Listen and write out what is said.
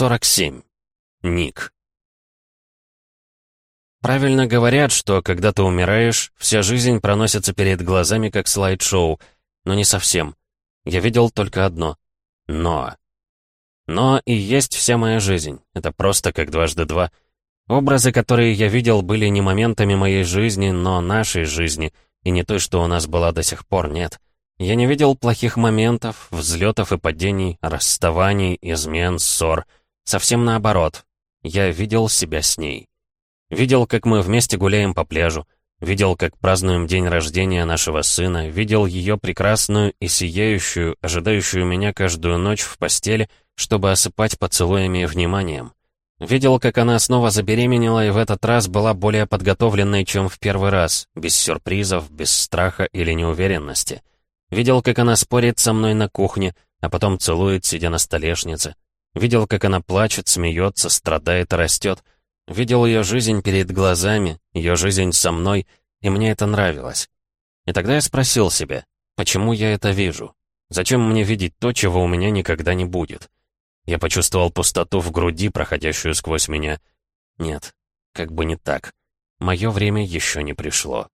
47. Ник. Правильно говорят, что когда ты умираешь, вся жизнь проносится перед глазами, как слайд-шоу, но не совсем. Я видел только одно — но. Но и есть вся моя жизнь. Это просто как дважды два. Образы, которые я видел, были не моментами моей жизни, но нашей жизни, и не той, что у нас была до сих пор, нет. Я не видел плохих моментов, взлетов и падений, расставаний, измен, ссор. Совсем наоборот. Я видел себя с ней. Видел, как мы вместе гуляем по пляжу. Видел, как празднуем день рождения нашего сына. Видел ее прекрасную и сияющую, ожидающую меня каждую ночь в постели, чтобы осыпать поцелуями и вниманием. Видел, как она снова забеременела и в этот раз была более подготовленной, чем в первый раз, без сюрпризов, без страха или неуверенности. Видел, как она спорит со мной на кухне, а потом целует, сидя на столешнице. Видел, как она плачет, смеется, страдает растет. Видел ее жизнь перед глазами, ее жизнь со мной, и мне это нравилось. И тогда я спросил себя, почему я это вижу? Зачем мне видеть то, чего у меня никогда не будет? Я почувствовал пустоту в груди, проходящую сквозь меня. Нет, как бы не так. Мое время еще не пришло.